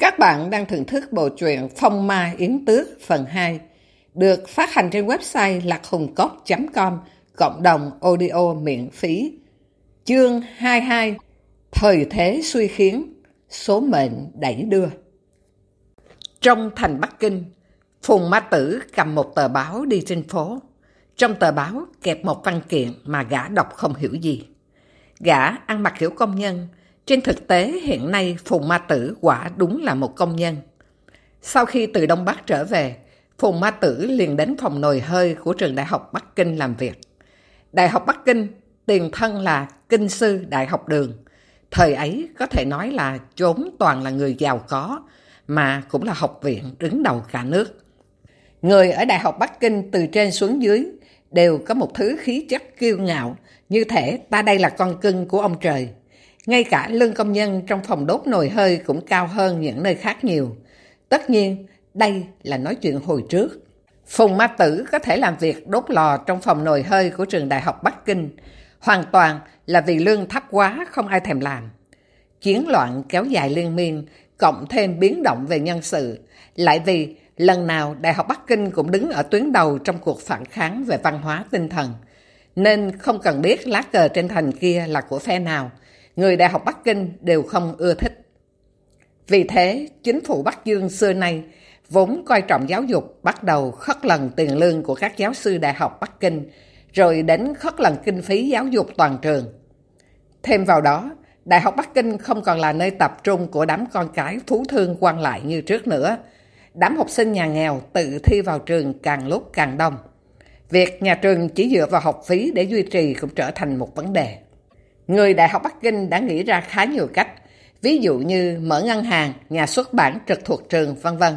Các bạn đang thưởng thức bộ truyện Phong Ma Yến Tước phần 2 được phát hành trên website lạchungcốc.com cộng đồng audio miễn phí. Chương 22 Thời thế suy khiến, số mệnh đẩy đưa. Trong thành Bắc Kinh, Phùng Ma Tử cầm một tờ báo đi trên phố. Trong tờ báo kẹp một văn kiện mà gã đọc không hiểu gì. Gã ăn mặc kiểu công nhân, trên thực tế hiện nay Phùng Ma Tử quả đúng là một công nhân. Sau khi từ Đông Bắc trở về, Phùng Ma Tử liền đến phòng nồi hơi của trường Đại học Bắc Kinh làm việc. Đại học Bắc Kinh, tiền thân là Kinh sư Đại học Đường. Thời ấy có thể nói là chốn toàn là người giàu có, mà cũng là học viện đứng đầu cả nước. Người ở Đại học Bắc Kinh từ trên xuống dưới đều có một thứ khí chất kiêu ngạo, như thể ta đây là con cưng của ông trời. Ngay cả lương công nhân trong phòng đốt nồi hơi cũng cao hơn những nơi khác nhiều. Tất nhiên, đây là nói chuyện hồi trước. Phùng Ma Tử có thể làm việc đốt lò trong phòng nồi hơi của trường Đại học Bắc Kinh, hoàn toàn là vì lương thấp quá không ai thèm làm. Chiến loạn kéo dài liên miên, cộng thêm biến động về nhân sự, lại vì lần nào Đại học Bắc Kinh cũng đứng ở tuyến đầu trong cuộc phản kháng về văn hóa tinh thần, nên không cần biết lá cờ trên thành kia là của phe nào, người Đại học Bắc Kinh đều không ưa thích. Vì thế, chính phủ Bắc Dương xưa nay vốn coi trọng giáo dục bắt đầu khất lần tiền lương của các giáo sư Đại học Bắc Kinh, rồi đến khất lần kinh phí giáo dục toàn trường. Thêm vào đó, Đại học Bắc Kinh không còn là nơi tập trung của đám con cái phú thương quan lại như trước nữa. Đám học sinh nhà nghèo tự thi vào trường càng lúc càng đông. Việc nhà trường chỉ dựa vào học phí để duy trì cũng trở thành một vấn đề. Người Đại học Bắc Kinh đã nghĩ ra khá nhiều cách, ví dụ như mở ngân hàng, nhà xuất bản trực thuộc trường, vân vân.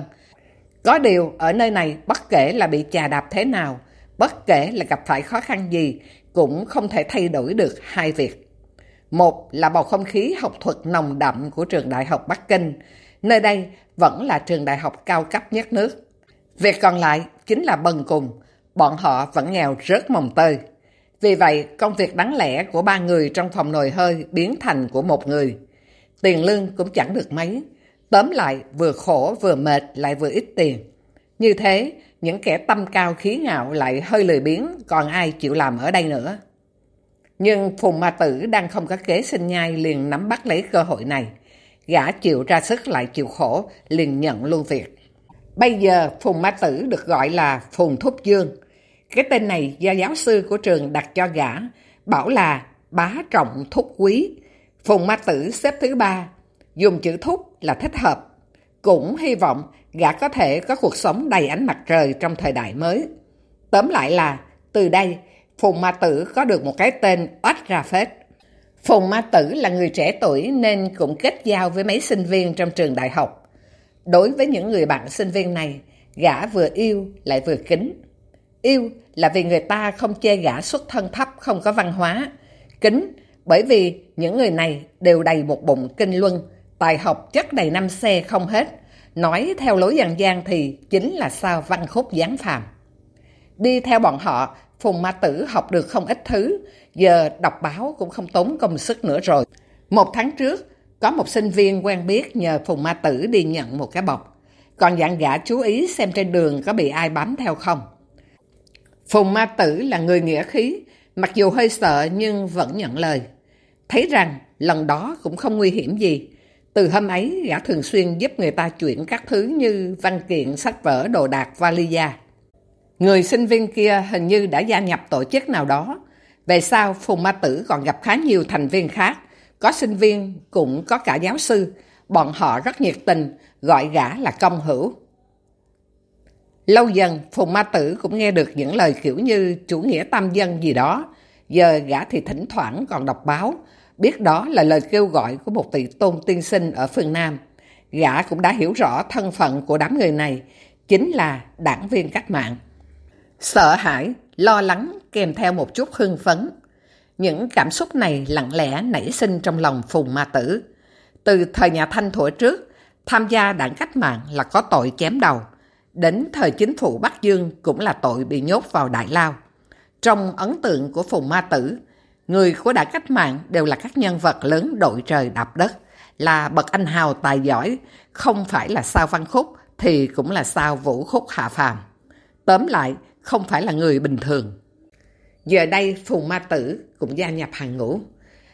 Có điều, ở nơi này, bất kể là bị chà đạp thế nào, bất kể là gặp phải khó khăn gì, cũng không thể thay đổi được hai việc. Một là bầu không khí học thuật nồng đậm của trường Đại học Bắc Kinh, nơi đây vẫn là trường đại học cao cấp nhất nước. Việc còn lại chính là bần cùng, bọn họ vẫn nghèo rớt mồng tơi. Vì vậy, công việc đáng lẽ của ba người trong phòng nồi hơi biến thành của một người. Tiền lương cũng chẳng được mấy. Tóm lại, vừa khổ vừa mệt lại vừa ít tiền. Như thế, những kẻ tâm cao khí ngạo lại hơi lười biếng, còn ai chịu làm ở đây nữa. Nhưng Phùng Ma Tử đang không có kế sinh nhai liền nắm bắt lấy cơ hội này. Gã chịu ra sức lại chịu khổ, liền nhận luôn việc. Bây giờ Phùng Ma Tử được gọi là Phùng Thúc Dương. Cái tên này do giáo sư của trường đặt cho gã, bảo là bá trọng thúc quý. Phùng Ma Tử xếp thứ ba, dùng chữ thúc là thích hợp. Cũng hy vọng gã có thể có cuộc sống đầy ánh mặt trời trong thời đại mới. Tóm lại là, từ đây, Phùng Ma Tử có được một cái tên oách ra phết. Phùng Ma Tử là người trẻ tuổi nên cũng kết giao với mấy sinh viên trong trường đại học. Đối với những người bạn sinh viên này, gã vừa yêu lại vừa kính. Yêu là vì người ta không chê gã xuất thân thấp không có văn hóa. Kính bởi vì những người này đều đầy một bụng kinh luân, tài học chất đầy năm xe không hết. Nói theo lối dân gian thì chính là sao văn khúc gián phàm. Đi theo bọn họ, Phùng Ma Tử học được không ít thứ, giờ đọc báo cũng không tốn công sức nữa rồi. Một tháng trước, có một sinh viên quen biết nhờ Phùng Ma Tử đi nhận một cái bọc. Còn dặn gã chú ý xem trên đường có bị ai bám theo không. Phùng Ma Tử là người nghĩa khí, mặc dù hơi sợ nhưng vẫn nhận lời. Thấy rằng lần đó cũng không nguy hiểm gì. Từ hôm ấy, gã thường xuyên giúp người ta chuyển các thứ như văn kiện, sách vở, đồ đạc, valiza. Người sinh viên kia hình như đã gia nhập tổ chức nào đó. Về sau, Phùng Ma Tử còn gặp khá nhiều thành viên khác. Có sinh viên, cũng có cả giáo sư. Bọn họ rất nhiệt tình, gọi gã là công hữu. Lâu dần, Phùng Ma Tử cũng nghe được những lời kiểu như chủ nghĩa tam dân gì đó. Giờ gã thì thỉnh thoảng còn đọc báo, biết đó là lời kêu gọi của một tỷ tôn tiên sinh ở phương Nam. Gã cũng đã hiểu rõ thân phận của đám người này, chính là đảng viên cách mạng. Sợ hãi, lo lắng kèm theo một chút hưng phấn. Những cảm xúc này lặng lẽ nảy sinh trong lòng Phùng Ma Tử. Từ thời nhà Thanh thủa trước, tham gia đảng cách mạng là có tội chém đầu. Đến thời chính phủ Bắc Dương cũng là tội bị nhốt vào Đại Lao. Trong ấn tượng của Phùng Ma Tử, người của đảng cách mạng đều là các nhân vật lớn đội trời đạp đất, là bậc anh hào tài giỏi, không phải là sao văn khúc thì cũng là sao vũ khúc hạ phàm. Tóm lại, không phải là người bình thường. Giờ đây Phùng Ma Tử cũng gia nhập hàng ngũ.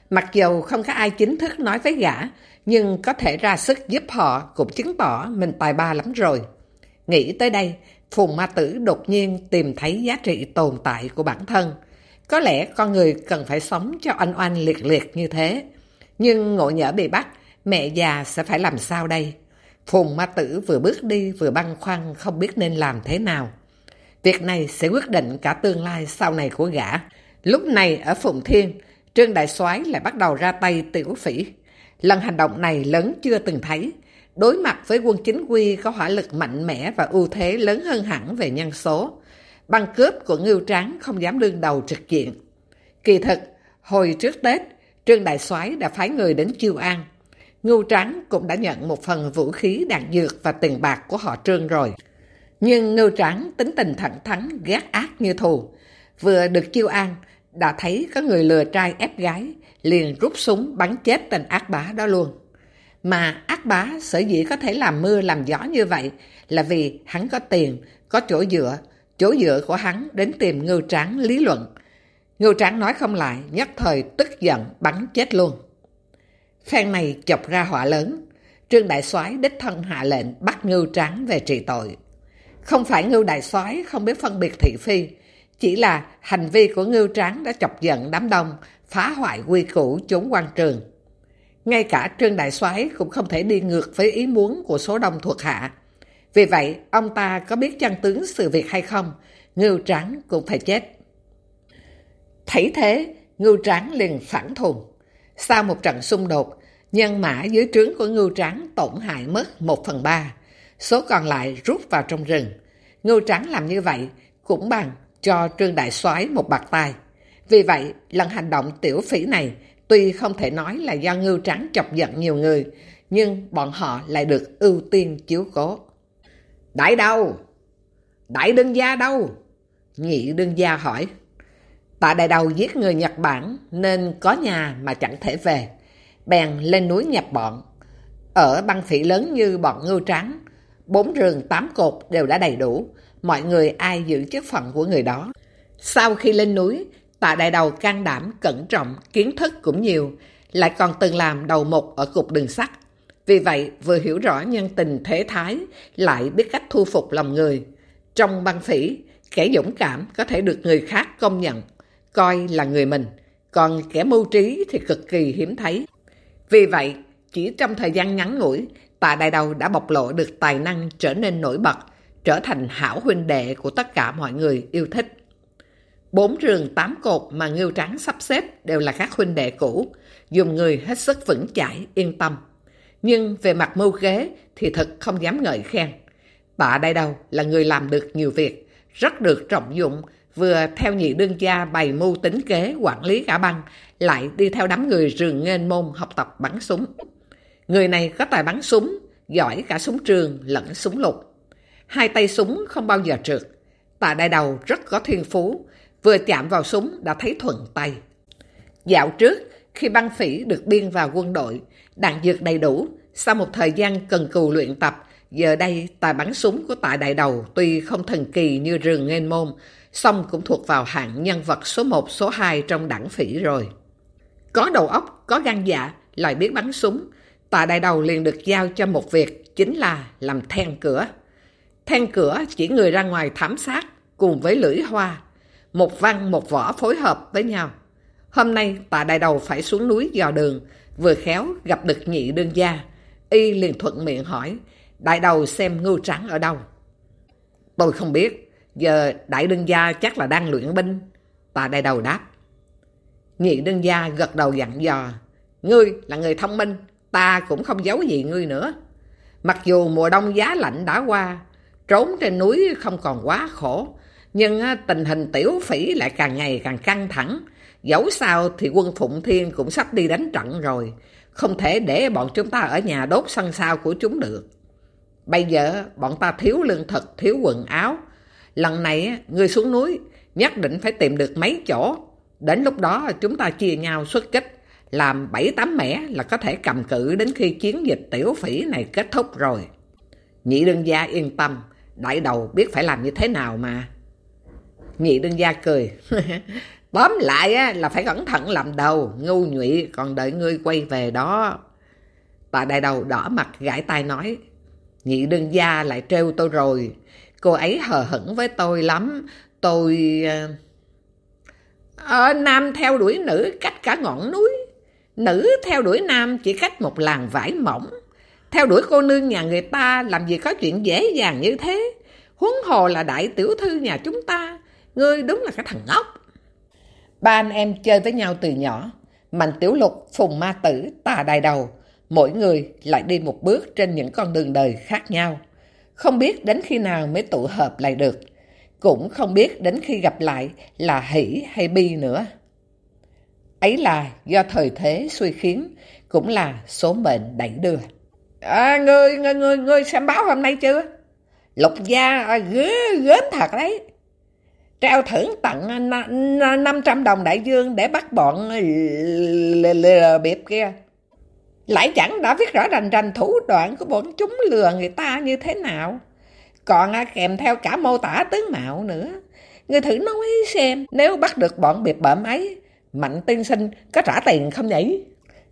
Mặc dù không có ai chính thức nói với gã, nhưng có thể ra sức giúp họ cũng chứng tỏ mình tài ba lắm rồi. Nghĩ tới đây, Phùng Ma Tử đột nhiên tìm thấy giá trị tồn tại của bản thân. Có lẽ con người cần phải sống cho anh oanh liệt liệt như thế. Nhưng ngộ nhỡ bị bắt, mẹ già sẽ phải làm sao đây? Phùng Ma Tử vừa bước đi vừa băn khoăn không biết nên làm thế nào. Việc này sẽ quyết định cả tương lai sau này của gã. Lúc này ở Phụng Thiên, Trương Đại soái lại bắt đầu ra tay tiểu phỉ. Lần hành động này lớn chưa từng thấy. Đối mặt với quân chính quy có hỏa lực mạnh mẽ và ưu thế lớn hơn hẳn về nhân số. Băng cướp của Ngưu Tráng không dám đương đầu trực diện. Kỳ thực, hồi trước Tết, Trương Đại soái đã phái người đến Chiêu An. Ngưu Tráng cũng đã nhận một phần vũ khí đạn dược và tiền bạc của họ Trương rồi. Nhưng Ngưu Tráng tính tình thẳng thắn, ghét ác như thù. Vừa được chiêu an, đã thấy có người lừa trai ép gái, liền rút súng bắn chết tên ác bá đó luôn. Mà ác bá sở dĩ có thể làm mưa làm gió như vậy là vì hắn có tiền, có chỗ dựa, chỗ dựa của hắn đến tìm Ngưu Tráng lý luận. Ngưu Tráng nói không lại, nhất thời tức giận bắn chết luôn. Phen này chọc ra họa lớn, Trương Đại soái đích thân hạ lệnh bắt Ngưu Tráng về trị tội. Không phải Ngưu Đại soái không biết phân biệt thị phi, chỉ là hành vi của Ngưu Tráng đã chọc giận đám đông, phá hoại quy củ chốn quan trường. Ngay cả Trương Đại soái cũng không thể đi ngược với ý muốn của số đông thuộc hạ. Vì vậy, ông ta có biết chân tướng sự việc hay không, Ngưu trắng cũng phải chết. Thấy thế, Ngưu trắng liền phản thùng. Sau một trận xung đột, nhân mã dưới trướng của Ngưu trắng tổn hại mất một phần ba số còn lại rút vào trong rừng. Ngưu Trắng làm như vậy cũng bằng cho Trương Đại soái một bạc tay. Vì vậy, lần hành động tiểu phỉ này tuy không thể nói là do Ngưu Trắng chọc giận nhiều người, nhưng bọn họ lại được ưu tiên chiếu cố. Đại đâu? Đại đương gia đâu? Nhị đương gia hỏi. Tạ đại đầu giết người Nhật Bản nên có nhà mà chẳng thể về. Bèn lên núi nhập bọn. Ở băng phỉ lớn như bọn ngưu trắng, bốn rừng tám cột đều đã đầy đủ, mọi người ai giữ chức phận của người đó. Sau khi lên núi, tạ đại đầu can đảm, cẩn trọng, kiến thức cũng nhiều, lại còn từng làm đầu mục ở cục đường sắt. Vì vậy, vừa hiểu rõ nhân tình thế thái, lại biết cách thu phục lòng người. Trong băng phỉ, kẻ dũng cảm có thể được người khác công nhận, coi là người mình, còn kẻ mưu trí thì cực kỳ hiếm thấy. Vì vậy, chỉ trong thời gian ngắn ngủi, Tạ Đại Đầu đã bộc lộ được tài năng trở nên nổi bật, trở thành hảo huynh đệ của tất cả mọi người yêu thích. Bốn trường tám cột mà Ngưu trắng sắp xếp đều là các huynh đệ cũ, dùng người hết sức vững chãi, yên tâm. Nhưng về mặt mưu kế thì thật không dám ngợi khen. Tạ đây Đầu là người làm được nhiều việc, rất được trọng dụng, vừa theo nhị đương gia bày mưu tính kế quản lý cả băng, lại đi theo đám người rừng nghênh môn học tập bắn súng. Người này có tài bắn súng, giỏi cả súng trường lẫn súng lục. Hai tay súng không bao giờ trượt. Tạ đại đầu rất có thiên phú, vừa chạm vào súng đã thấy thuận tay. Dạo trước, khi băng phỉ được biên vào quân đội, đạn dược đầy đủ, sau một thời gian cần cù luyện tập, giờ đây tài bắn súng của tại đại đầu tuy không thần kỳ như rừng nghênh môn, song cũng thuộc vào hạng nhân vật số 1, số 2 trong đảng phỉ rồi. Có đầu óc, có gan dạ, lại biết bắn súng, Tạ đại đầu liền được giao cho một việc chính là làm then cửa. Then cửa chỉ người ra ngoài thám sát cùng với lưỡi hoa. Một văn một võ phối hợp với nhau. Hôm nay tạ đại đầu phải xuống núi dò đường, vừa khéo gặp được nhị đương gia. Y liền thuận miệng hỏi, đại đầu xem ngưu trắng ở đâu. Tôi không biết, giờ đại đương gia chắc là đang luyện binh. Tạ đại đầu đáp. Nhị đương gia gật đầu dặn dò, ngươi là người thông minh, ta cũng không giấu gì ngươi nữa. Mặc dù mùa đông giá lạnh đã qua, trốn trên núi không còn quá khổ, nhưng à, tình hình tiểu phỉ lại càng ngày càng căng thẳng. Dẫu sao thì quân Phụng Thiên cũng sắp đi đánh trận rồi, không thể để bọn chúng ta ở nhà đốt sân sau của chúng được. Bây giờ bọn ta thiếu lương thực, thiếu quần áo. Lần này à, người xuống núi, nhất định phải tìm được mấy chỗ. Đến lúc đó chúng ta chia nhau xuất kích, làm bảy tám mẻ là có thể cầm cự đến khi chiến dịch tiểu phỉ này kết thúc rồi. Nhị đương gia yên tâm, đại đầu biết phải làm như thế nào mà. Nhị đương gia cười. Tóm lại á, là phải cẩn thận làm đầu, ngu nhụy còn đợi ngươi quay về đó. Bà đại đầu đỏ mặt gãi tay nói. Nhị đương gia lại trêu tôi rồi. Cô ấy hờ hững với tôi lắm. Tôi... Ờ, ờ, nam theo đuổi nữ cách cả ngọn núi. Nữ theo đuổi nam chỉ cách một làng vải mỏng. Theo đuổi cô nương nhà người ta làm gì có chuyện dễ dàng như thế. Huống hồ là đại tiểu thư nhà chúng ta. Ngươi đúng là cái thằng ngốc. Ba anh em chơi với nhau từ nhỏ. Mạnh tiểu lục, phùng ma tử, tà đài đầu. Mỗi người lại đi một bước trên những con đường đời khác nhau. Không biết đến khi nào mới tụ hợp lại được. Cũng không biết đến khi gặp lại là hỷ hay bi nữa. Ấy là do thời thế suy khiến, cũng là số mệnh đẩy đưa. À, ngươi, ngươi, ngươi, ngươi xem báo hôm nay chưa? Lục gia à, ghế, gớm thật đấy. Trao thưởng tặng à, 500 đồng đại dương để bắt bọn à, lừa bịp kia. Lại chẳng đã viết rõ rành rành thủ đoạn của bọn chúng lừa người ta như thế nào. Còn à, kèm theo cả mô tả tướng mạo nữa. Người thử nói xem, nếu bắt được bọn biệt bợm ấy, Mạnh tiên sinh có trả tiền không nhỉ?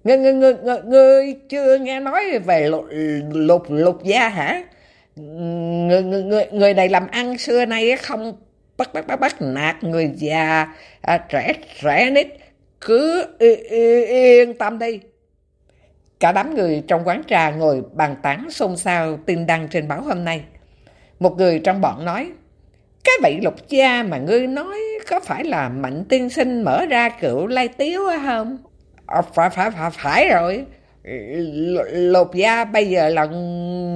Ngươi, ngươi, ngươi, ngươi, ngươi chưa nghe nói về lục, lục, lục gia hả? Người, người, người này làm ăn xưa nay không bắt bắt bắt bắt nạt người già, à, trẻ trẻ nít, cứ yên tâm đi. Cả đám người trong quán trà ngồi bàn tán xôn xao tin đăng trên báo hôm nay. Một người trong bọn nói, cái vị lục gia mà ngươi nói có phải là mạnh tiên sinh mở ra cựu lai tiếu hay không? À, phải, phải, phải, phải rồi. Lục gia bây giờ là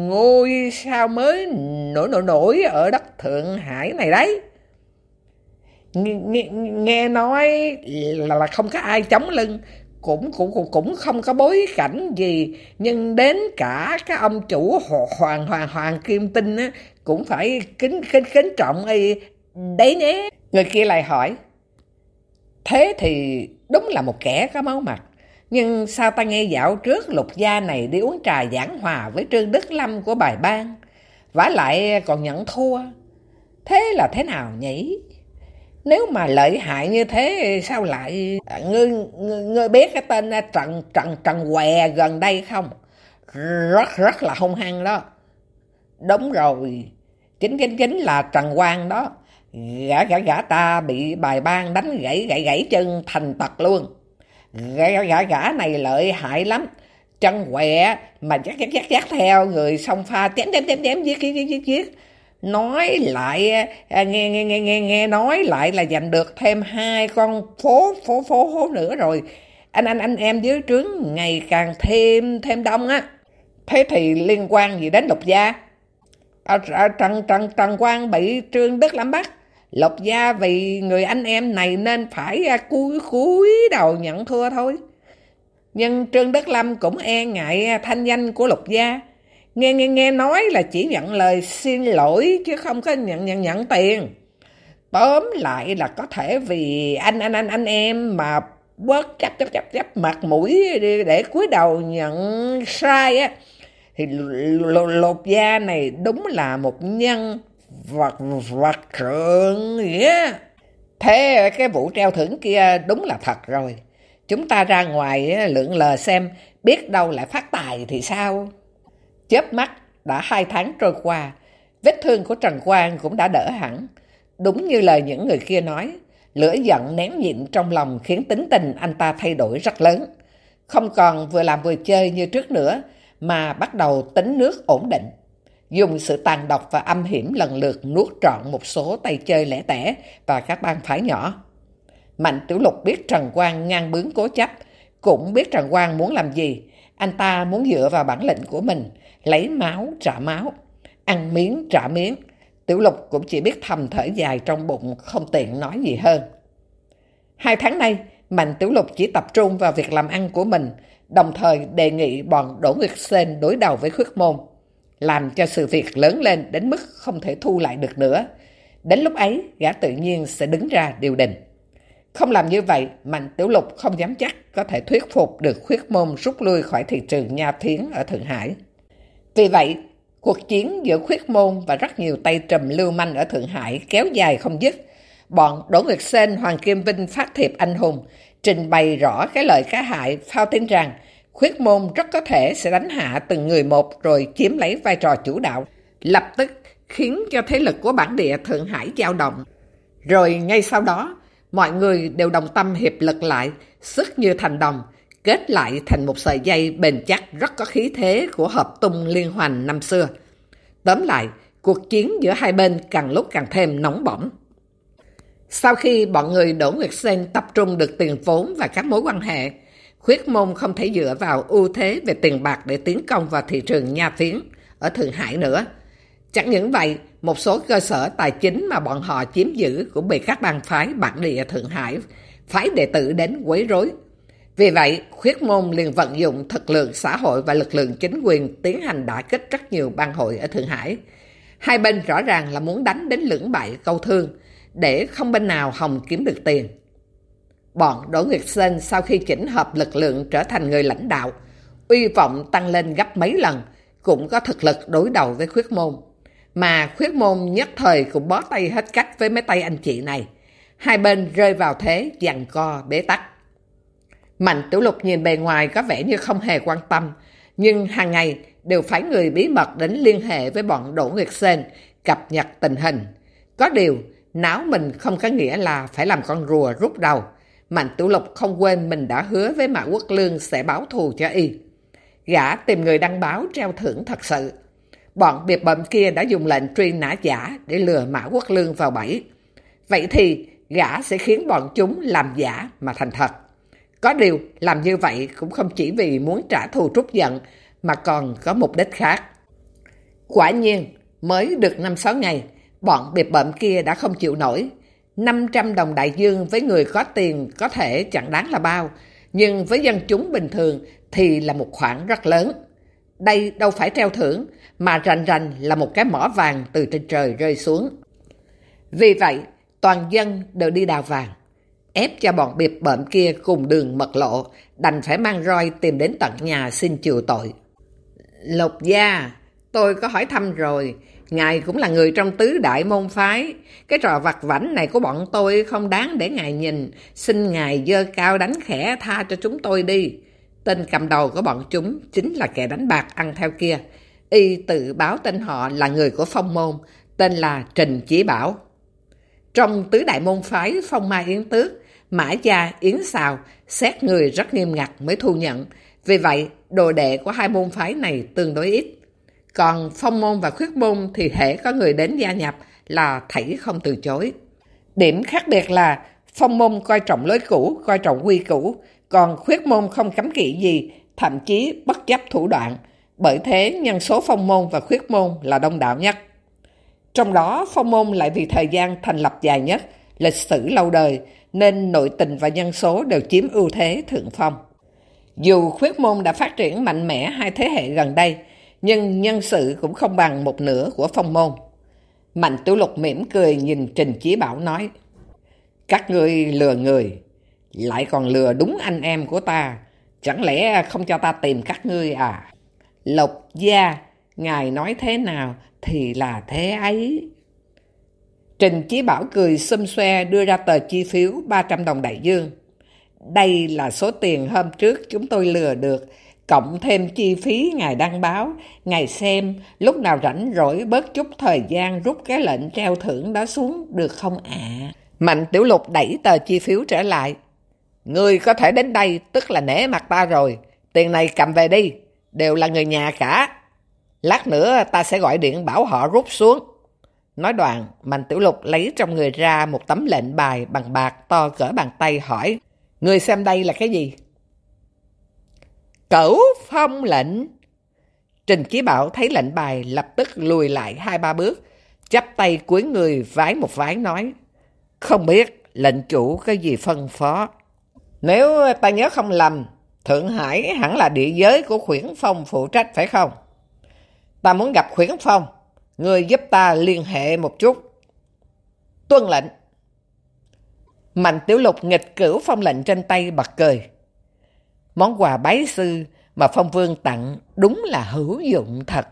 ngôi sao mới nổi nổi nổi ở đất Thượng Hải này đấy. Nghe, nghe nói là, là không có ai chống lưng. Cũng cũng cũng không có bối cảnh gì. Nhưng đến cả cái ông chủ hoàng hoàng hoàng kim tinh á, cũng phải kính kính kính trọng y đấy nhé người kia lại hỏi thế thì đúng là một kẻ có máu mặt nhưng sao ta nghe dạo trước lục gia này đi uống trà giảng hòa với trương đức lâm của bài ban vả lại còn nhận thua? Thế là thế nào nhỉ? Nếu mà lợi hại như thế sao lại... À, ngươi, ngươi, ngươi biết cái tên à, Trần Trần Trần Què gần đây không? Rất rất là hung hăng đó. Đúng rồi. Chính chính chính là Trần Quang đó. Gã gã gã ta bị bài ban đánh gãy gãy gãy chân thành tật luôn. Gã gã gã này lợi hại lắm. Chân quẹ mà chắc chắc chắc chắc theo người song pha chém chém chém chém giết giết giết giết nói lại à, nghe nghe nghe nghe nghe nói lại là giành được thêm hai con phố phố phố phố nữa rồi. Anh anh anh em dưới trướng ngày càng thêm thêm đông á. Thế thì liên quan gì đến lục gia? À, à, trần trần trần quang bị trương đức lắm bắt lục gia vì người anh em này nên phải à, cúi cúi đầu nhận thua thôi. Nhưng trương đức lâm cũng e ngại à, thanh danh của lục gia. Nghe nghe nghe nói là chỉ nhận lời xin lỗi chứ không có nhận nhận nhận tiền. Tóm lại là có thể vì anh anh anh anh em mà bớt chấp chấp chấp chấp mặt mũi để cúi đầu nhận sai á, thì lột da này đúng là một nhân vật vật trượng nghĩa. Thế cái vụ treo thưởng kia đúng là thật rồi. Chúng ta ra ngoài lượng lờ xem, biết đâu lại phát tài thì sao? Chớp mắt, đã hai tháng trôi qua, vết thương của Trần Quang cũng đã đỡ hẳn. Đúng như lời những người kia nói, lửa giận nén nhịn trong lòng khiến tính tình anh ta thay đổi rất lớn. Không còn vừa làm vừa chơi như trước nữa, mà bắt đầu tính nước ổn định. Dùng sự tàn độc và âm hiểm lần lượt nuốt trọn một số tay chơi lẻ tẻ và các bang phái nhỏ. Mạnh Tiểu Lục biết Trần Quang ngang bướng cố chấp, cũng biết Trần Quang muốn làm gì. Anh ta muốn dựa vào bản lĩnh của mình, lấy máu trả máu, ăn miếng trả miếng. Tiểu lục cũng chỉ biết thầm thở dài trong bụng, không tiện nói gì hơn. Hai tháng nay, Mạnh Tiểu Lục chỉ tập trung vào việc làm ăn của mình, đồng thời đề nghị bọn Đỗ Nguyệt Sên đối đầu với khuyết môn, làm cho sự việc lớn lên đến mức không thể thu lại được nữa. Đến lúc ấy, gã tự nhiên sẽ đứng ra điều đình. Không làm như vậy, Mạnh Tiểu Lục không dám chắc có thể thuyết phục được khuyết môn rút lui khỏi thị trường nha thiến ở Thượng Hải. Vì vậy, cuộc chiến giữa khuyết môn và rất nhiều tay trầm lưu manh ở Thượng Hải kéo dài không dứt. Bọn Đỗ Nguyệt Sên, Hoàng Kim Vinh phát thiệp anh hùng, trình bày rõ cái lợi cái hại, phao tin rằng khuyết môn rất có thể sẽ đánh hạ từng người một rồi chiếm lấy vai trò chủ đạo, lập tức khiến cho thế lực của bản địa Thượng Hải dao động. Rồi ngay sau đó, mọi người đều đồng tâm hiệp lực lại, sức như thành đồng, kết lại thành một sợi dây bền chắc rất có khí thế của hợp tung liên hoành năm xưa. Tóm lại, cuộc chiến giữa hai bên càng lúc càng thêm nóng bỏng. Sau khi bọn người Đỗ Nguyệt Sen tập trung được tiền vốn và các mối quan hệ, khuyết môn không thể dựa vào ưu thế về tiền bạc để tiến công vào thị trường nha phiến ở Thượng Hải nữa. Chẳng những vậy, một số cơ sở tài chính mà bọn họ chiếm giữ cũng bị các bang phái bản địa Thượng Hải phái đệ tử đến quấy rối. Vì vậy, khuyết môn liền vận dụng thực lượng xã hội và lực lượng chính quyền tiến hành đả kích rất nhiều bang hội ở Thượng Hải. Hai bên rõ ràng là muốn đánh đến lưỡng bại câu thương, để không bên nào hồng kiếm được tiền. Bọn Đỗ Nguyệt Sơn sau khi chỉnh hợp lực lượng trở thành người lãnh đạo, uy vọng tăng lên gấp mấy lần, cũng có thực lực đối đầu với khuyết môn. Mà khuyết môn nhất thời cũng bó tay hết cách với mấy tay anh chị này. Hai bên rơi vào thế giằng co bế tắc. Mạnh Tiểu Lục nhìn bề ngoài có vẻ như không hề quan tâm, nhưng hàng ngày đều phải người bí mật đến liên hệ với bọn Đỗ Nguyệt Sên, cập nhật tình hình. Có điều, não mình không có nghĩa là phải làm con rùa rút đầu. Mạnh Tiểu Lục không quên mình đã hứa với Mã Quốc Lương sẽ báo thù cho y. Gã tìm người đăng báo treo thưởng thật sự. Bọn biệt bậm kia đã dùng lệnh truy nã giả để lừa Mã Quốc Lương vào bẫy. Vậy thì gã sẽ khiến bọn chúng làm giả mà thành thật. Có điều, làm như vậy cũng không chỉ vì muốn trả thù trút giận, mà còn có mục đích khác. Quả nhiên, mới được 5-6 ngày, bọn biệt bậm kia đã không chịu nổi. 500 đồng đại dương với người có tiền có thể chẳng đáng là bao, nhưng với dân chúng bình thường thì là một khoản rất lớn. Đây đâu phải treo thưởng, mà rành rành là một cái mỏ vàng từ trên trời rơi xuống. Vì vậy, toàn dân đều đi đào vàng ép cho bọn biệt bợm kia cùng đường mật lộ, đành phải mang roi tìm đến tận nhà xin chịu tội. Lục gia, tôi có hỏi thăm rồi, ngài cũng là người trong tứ đại môn phái. Cái trò vặt vảnh này của bọn tôi không đáng để ngài nhìn, xin ngài dơ cao đánh khẽ tha cho chúng tôi đi. Tên cầm đầu của bọn chúng chính là kẻ đánh bạc ăn theo kia. Y tự báo tên họ là người của phong môn, tên là Trình Chí Bảo. Trong tứ đại môn phái phong mai yến tước, Mã gia Yến Xào xét người rất nghiêm ngặt mới thu nhận. Vì vậy, đồ đệ của hai môn phái này tương đối ít. Còn phong môn và khuyết môn thì hệ có người đến gia nhập là thảy không từ chối. Điểm khác biệt là phong môn coi trọng lối cũ, coi trọng quy cũ, còn khuyết môn không cấm kỵ gì, thậm chí bất chấp thủ đoạn. Bởi thế, nhân số phong môn và khuyết môn là đông đảo nhất. Trong đó, phong môn lại vì thời gian thành lập dài nhất, lịch sử lâu đời, nên nội tình và nhân số đều chiếm ưu thế thượng phong. Dù khuyết môn đã phát triển mạnh mẽ hai thế hệ gần đây, nhưng nhân sự cũng không bằng một nửa của phong môn. Mạnh Tiểu Lục mỉm cười nhìn Trình Chí Bảo nói, Các ngươi lừa người, lại còn lừa đúng anh em của ta, chẳng lẽ không cho ta tìm các ngươi à? Lục gia, ngài nói thế nào thì là thế ấy. Trình Chí Bảo cười xâm xoe đưa ra tờ chi phiếu 300 đồng đại dương. Đây là số tiền hôm trước chúng tôi lừa được, cộng thêm chi phí ngài đăng báo, ngài xem lúc nào rảnh rỗi bớt chút thời gian rút cái lệnh treo thưởng đó xuống được không ạ? Mạnh Tiểu Lục đẩy tờ chi phiếu trở lại. Người có thể đến đây tức là nể mặt ta rồi, tiền này cầm về đi, đều là người nhà cả. Lát nữa ta sẽ gọi điện bảo họ rút xuống. Nói đoạn, Mạnh Tiểu Lục lấy trong người ra một tấm lệnh bài bằng bạc to cỡ bàn tay hỏi, Người xem đây là cái gì? Cửu phong lệnh. Trình Chí Bảo thấy lệnh bài lập tức lùi lại hai ba bước, chắp tay cuối người vái một vái nói, Không biết lệnh chủ có gì phân phó. Nếu ta nhớ không lầm, Thượng Hải hẳn là địa giới của Khuyển Phong phụ trách phải không? Ta muốn gặp Khuyển Phong. Người giúp ta liên hệ một chút. Tuân lệnh. Mạnh Tiểu Lục nghịch cửu phong lệnh trên tay bật cười. Món quà bái sư mà Phong Vương tặng đúng là hữu dụng thật.